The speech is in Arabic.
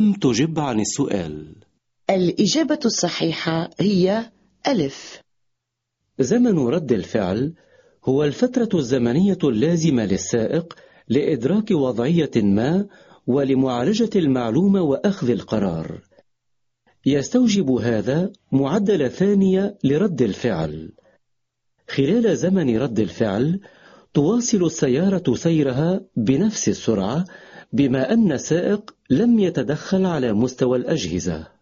لم تجب عن السؤال. الإجابة الصحيحة هي ألف. زمن رد الفعل هو الفترة الزمنية اللازمة للسائق لإدراك وضعية ما ولمعالجة المعلومة وأخذ القرار. يستوجب هذا معدل ثانية لرد الفعل. خلال زمن رد الفعل تواصل السيارة سيرها بنفس السرعة بما أن السائق لم يتدخل على مستوى الأجهزة.